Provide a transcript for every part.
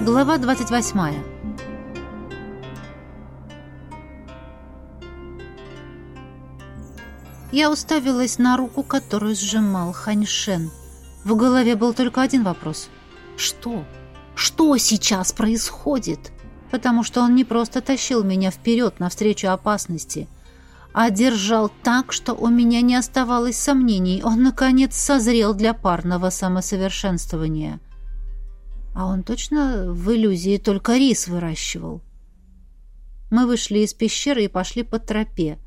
Глава 28 Я уставилась на руку, которую сжимал Ханьшен. В голове был только один вопрос. Что? Что сейчас происходит? Потому что он не просто тащил меня вперед навстречу опасности, а держал так, что у меня не оставалось сомнений. Он, наконец, созрел для парного самосовершенствования. А он точно в иллюзии только рис выращивал. Мы вышли из пещеры и пошли по тропе.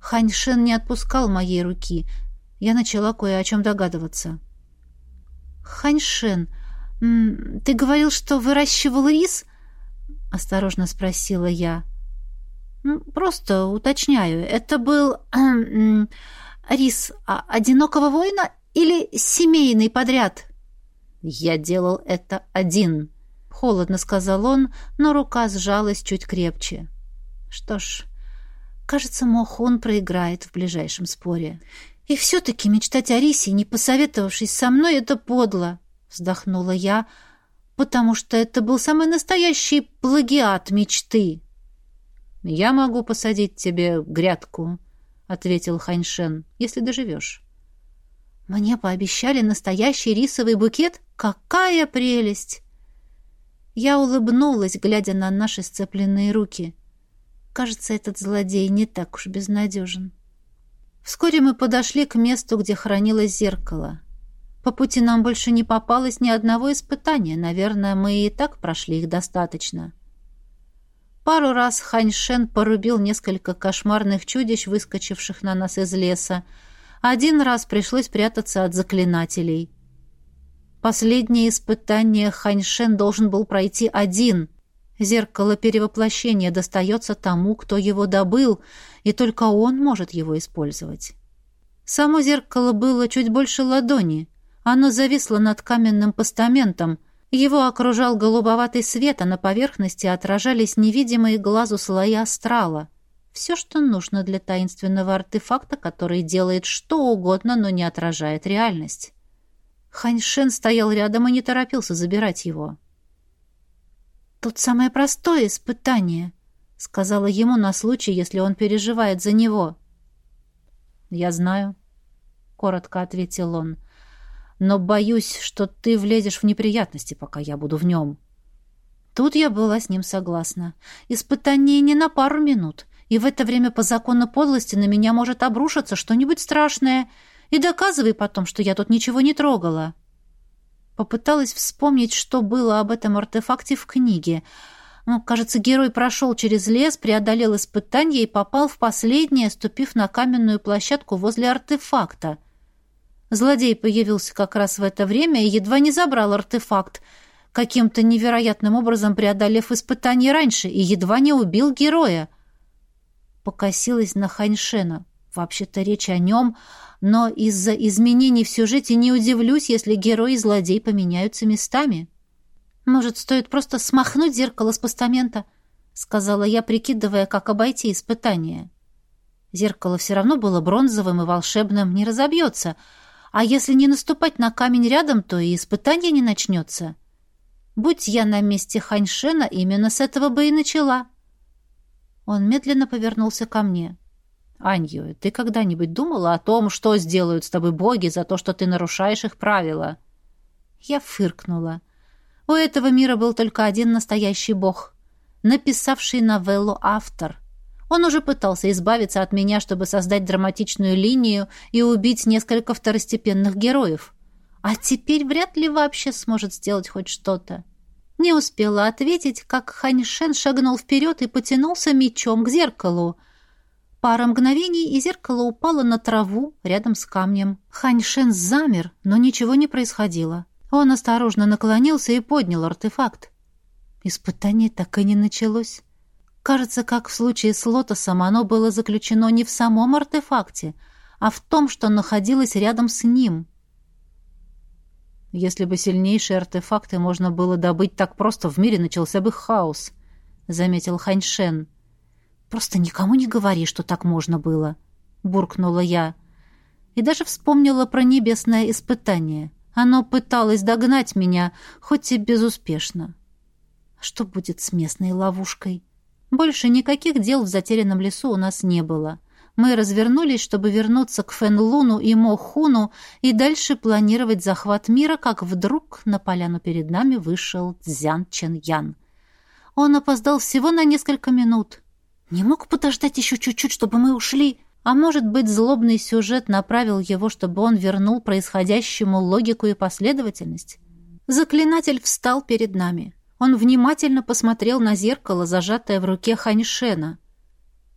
Ханьшен не отпускал моей руки. Я начала кое о чем догадываться. «Ханьшен, ты говорил, что выращивал рис?» — осторожно спросила я. «Просто уточняю. Это был рис одинокого воина или семейный подряд?» «Я делал это один», — холодно сказал он, но рука сжалась чуть крепче. «Что ж, Кажется, Мохун проиграет в ближайшем споре. И все-таки мечтать о Рисе, не посоветовавшись со мной, это подло, вздохнула я, потому что это был самый настоящий плагиат мечты. «Я могу посадить тебе грядку», — ответил Ханьшен, — «если доживешь». Мне пообещали настоящий рисовый букет? Какая прелесть! Я улыбнулась, глядя на наши сцепленные руки. Кажется, этот злодей не так уж безнадежен. Вскоре мы подошли к месту, где хранилось зеркало. По пути нам больше не попалось ни одного испытания. Наверное, мы и так прошли их достаточно. Пару раз Ханьшен порубил несколько кошмарных чудищ, выскочивших на нас из леса. Один раз пришлось прятаться от заклинателей. Последнее испытание Ханьшен должен был пройти один — Зеркало перевоплощения достается тому, кто его добыл, и только он может его использовать. Само зеркало было чуть больше ладони. Оно зависло над каменным постаментом. Его окружал голубоватый свет, а на поверхности отражались невидимые глазу слои астрала. Все, что нужно для таинственного артефакта, который делает что угодно, но не отражает реальность. Ханьшен стоял рядом и не торопился забирать его. «Тут самое простое испытание», — сказала ему на случай, если он переживает за него. «Я знаю», — коротко ответил он, — «но боюсь, что ты влезешь в неприятности, пока я буду в нем». Тут я была с ним согласна. Испытание не на пару минут, и в это время по закону подлости на меня может обрушиться что-нибудь страшное, и доказывай потом, что я тут ничего не трогала. Попыталась вспомнить, что было об этом артефакте в книге. Ну, кажется, герой прошел через лес, преодолел испытание и попал в последнее, ступив на каменную площадку возле артефакта. Злодей появился как раз в это время и едва не забрал артефакт, каким-то невероятным образом преодолев испытание раньше, и едва не убил героя. Покосилась на Ханьшена. Вообще-то речь о нем, но из-за изменений в сюжете не удивлюсь, если герой и злодей поменяются местами. Может, стоит просто смахнуть зеркало с постамента, сказала я, прикидывая, как обойти испытание. Зеркало все равно было бронзовым и волшебным, не разобьется, а если не наступать на камень рядом, то и испытание не начнется. Будь я на месте Ханьшена, именно с этого бы и начала. Он медленно повернулся ко мне. Анью, ты когда-нибудь думала о том, что сделают с тобой боги за то, что ты нарушаешь их правила?» Я фыркнула. У этого мира был только один настоящий бог, написавший новеллу автор. Он уже пытался избавиться от меня, чтобы создать драматичную линию и убить несколько второстепенных героев. А теперь вряд ли вообще сможет сделать хоть что-то. Не успела ответить, как Ханьшен шагнул вперед и потянулся мечом к зеркалу. Пара мгновений, и зеркало упало на траву рядом с камнем. Ханьшен замер, но ничего не происходило. Он осторожно наклонился и поднял артефакт. Испытание так и не началось. Кажется, как в случае с Лотосом, оно было заключено не в самом артефакте, а в том, что находилось рядом с ним. Если бы сильнейшие артефакты можно было добыть так просто, в мире начался бы хаос, — заметил Ханьшен. «Просто никому не говори, что так можно было», — буркнула я. И даже вспомнила про небесное испытание. Оно пыталось догнать меня, хоть и безуспешно. Что будет с местной ловушкой? Больше никаких дел в затерянном лесу у нас не было. Мы развернулись, чтобы вернуться к Фенлуну и Мохуну и дальше планировать захват мира, как вдруг на поляну перед нами вышел Цзян Чен Ян. Он опоздал всего на несколько минут. Не мог подождать еще чуть-чуть, чтобы мы ушли. А может быть, злобный сюжет направил его, чтобы он вернул происходящему логику и последовательность? Заклинатель встал перед нами. Он внимательно посмотрел на зеркало, зажатое в руке Ханьшена.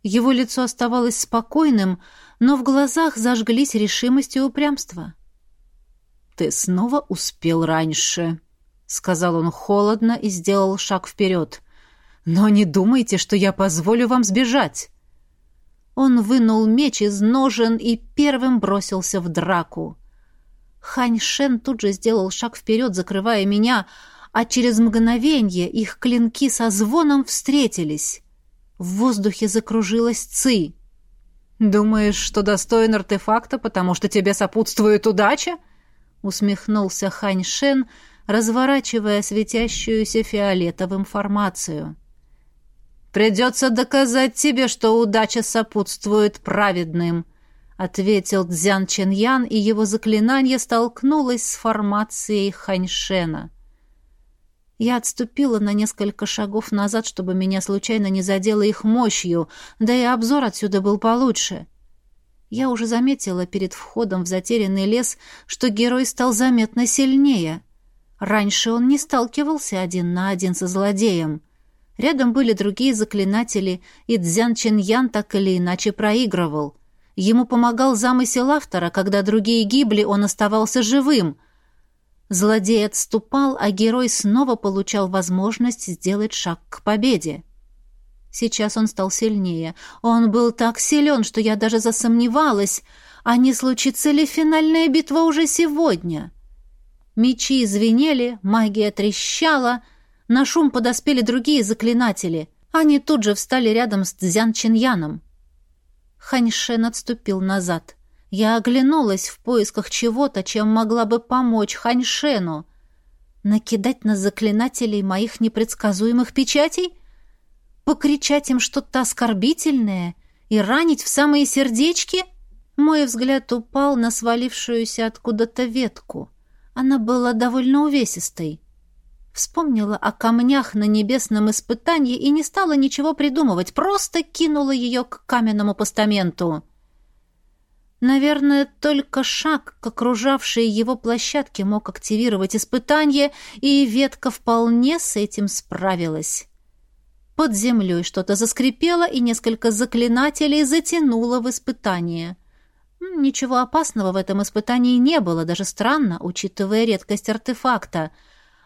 Его лицо оставалось спокойным, но в глазах зажглись решимость и упрямство. «Ты снова успел раньше», — сказал он холодно и сделал шаг вперед. «Но не думайте, что я позволю вам сбежать». Он вынул меч из ножен и первым бросился в драку. Хань Шен тут же сделал шаг вперед, закрывая меня, а через мгновение их клинки со звоном встретились. В воздухе закружилась ци. «Думаешь, что достоин артефакта, потому что тебе сопутствует удача?» усмехнулся Хань Шен, разворачивая светящуюся фиолетовым формацию. «Придется доказать тебе, что удача сопутствует праведным», ответил Цзян Ченьян, и его заклинание столкнулось с формацией Ханьшена. Я отступила на несколько шагов назад, чтобы меня случайно не задело их мощью, да и обзор отсюда был получше. Я уже заметила перед входом в затерянный лес, что герой стал заметно сильнее. Раньше он не сталкивался один на один со злодеем. Рядом были другие заклинатели, и Цзян Чиньян так или иначе проигрывал. Ему помогал замысел автора, когда другие гибли, он оставался живым — Злодей отступал, а герой снова получал возможность сделать шаг к победе. Сейчас он стал сильнее. Он был так силен, что я даже засомневалась, а не случится ли финальная битва уже сегодня. Мечи звенели, магия трещала, на шум подоспели другие заклинатели. Они тут же встали рядом с Цзян Чиньяном. Ханьшен отступил назад. Я оглянулась в поисках чего-то, чем могла бы помочь Ханьшену. Накидать на заклинателей моих непредсказуемых печатей? Покричать им что-то оскорбительное и ранить в самые сердечки? Мой взгляд упал на свалившуюся откуда-то ветку. Она была довольно увесистой. Вспомнила о камнях на небесном испытании и не стала ничего придумывать, просто кинула ее к каменному постаменту. Наверное, только шаг к окружавшей его площадке мог активировать испытание, и ветка вполне с этим справилась. Под землей что-то заскрипело, и несколько заклинателей затянуло в испытание. Ничего опасного в этом испытании не было, даже странно, учитывая редкость артефакта.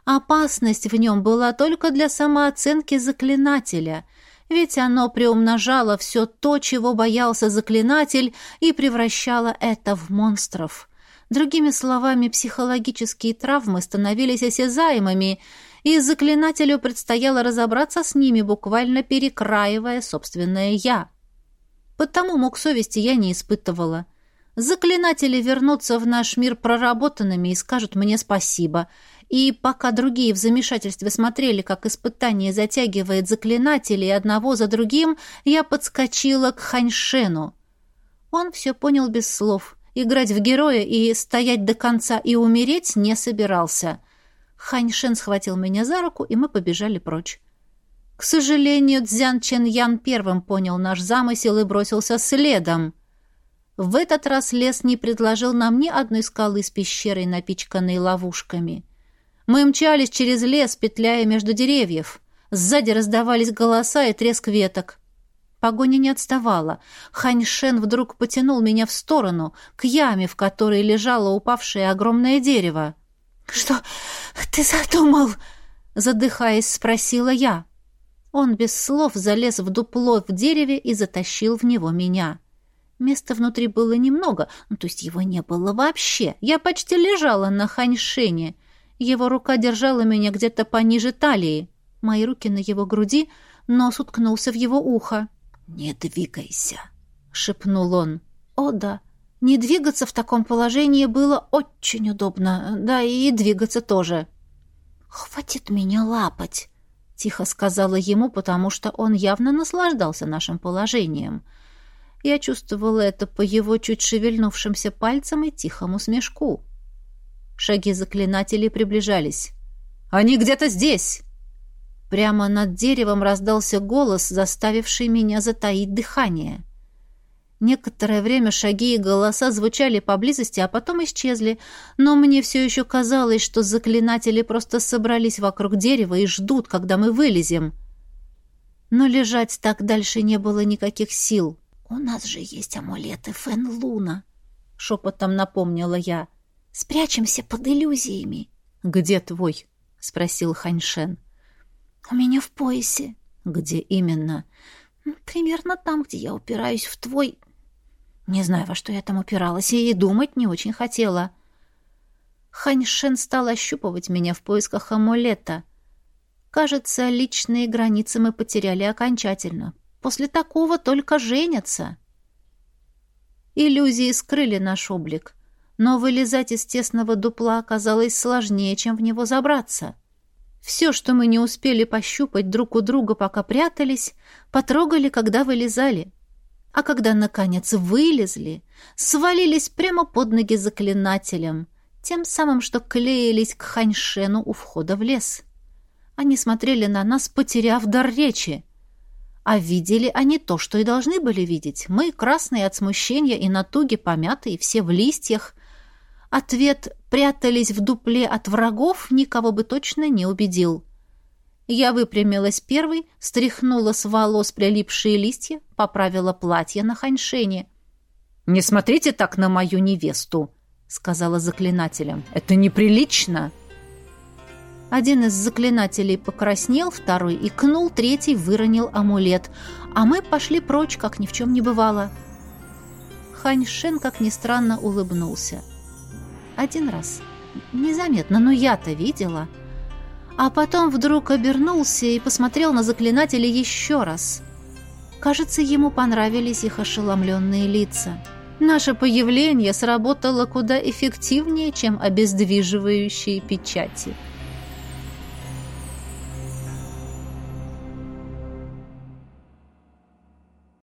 Опасность в нем была только для самооценки заклинателя — ведь оно приумножало все то, чего боялся заклинатель, и превращало это в монстров. Другими словами, психологические травмы становились осязаемыми, и заклинателю предстояло разобраться с ними, буквально перекраивая собственное «я». Потому мук совести я не испытывала. Заклинатели вернутся в наш мир проработанными и скажут мне спасибо — и пока другие в замешательстве смотрели, как испытание затягивает заклинателей одного за другим, я подскочила к Ханьшену. Он все понял без слов. Играть в героя и стоять до конца и умереть не собирался. Ханьшен схватил меня за руку, и мы побежали прочь. К сожалению, Цзян Чен Ян первым понял наш замысел и бросился следом. В этот раз лес не предложил нам ни одной скалы с пещерой, напичканной ловушками. Мы мчались через лес, петляя между деревьев. Сзади раздавались голоса и треск веток. Погоня не отставала. Ханьшен вдруг потянул меня в сторону, к яме, в которой лежало упавшее огромное дерево. «Что ты задумал?» Задыхаясь, спросила я. Он без слов залез в дупло в дереве и затащил в него меня. Места внутри было немного, ну, то есть его не было вообще. Я почти лежала на ханьшене. Его рука держала меня где-то пониже талии. Мои руки на его груди, нос уткнулся в его ухо. «Не двигайся», — шепнул он. «О да, Не двигаться в таком положении было очень удобно, да и двигаться тоже. «Хватит меня лапать!» — тихо сказала ему, потому что он явно наслаждался нашим положением. Я чувствовала это по его чуть шевельнувшимся пальцам и тихому смешку. Шаги заклинателей приближались. «Они где-то здесь!» Прямо над деревом раздался голос, заставивший меня затаить дыхание. Некоторое время шаги и голоса звучали поблизости, а потом исчезли, но мне все еще казалось, что заклинатели просто собрались вокруг дерева и ждут, когда мы вылезем. Но лежать так дальше не было никаких сил. «У нас же есть амулеты Фен Луна», — шепотом напомнила я. «Спрячемся под иллюзиями». «Где твой?» — спросил Ханьшен. «У меня в поясе». «Где именно?» «Примерно там, где я упираюсь в твой не знаю, во что я там упиралась, и думать не очень хотела. Ханьшен стал ощупывать меня в поисках амулета. Кажется, личные границы мы потеряли окончательно. После такого только женятся. Иллюзии скрыли наш облик, но вылезать из тесного дупла оказалось сложнее, чем в него забраться. Все, что мы не успели пощупать друг у друга, пока прятались, потрогали, когда вылезали — а когда, наконец, вылезли, свалились прямо под ноги заклинателям, тем самым, что клеились к Ханьшену у входа в лес. Они смотрели на нас, потеряв дар речи. А видели они то, что и должны были видеть. Мы, красные от смущения и натуги, помятые, все в листьях. Ответ «прятались в дупле от врагов» никого бы точно не убедил. Я выпрямилась первой, стряхнула с волос прилипшие листья, поправила платье на ханьшене. «Не смотрите так на мою невесту», — сказала заклинателям. «Это неприлично». Один из заклинателей покраснел, второй икнул, третий выронил амулет, а мы пошли прочь, как ни в чем не бывало. Ханьшен, как ни странно, улыбнулся. Один раз. Незаметно, но я-то видела — а потом вдруг обернулся и посмотрел на заклинателя еще раз. Кажется, ему понравились их ошеломленные лица. Наше появление сработало куда эффективнее, чем обездвиживающие печати.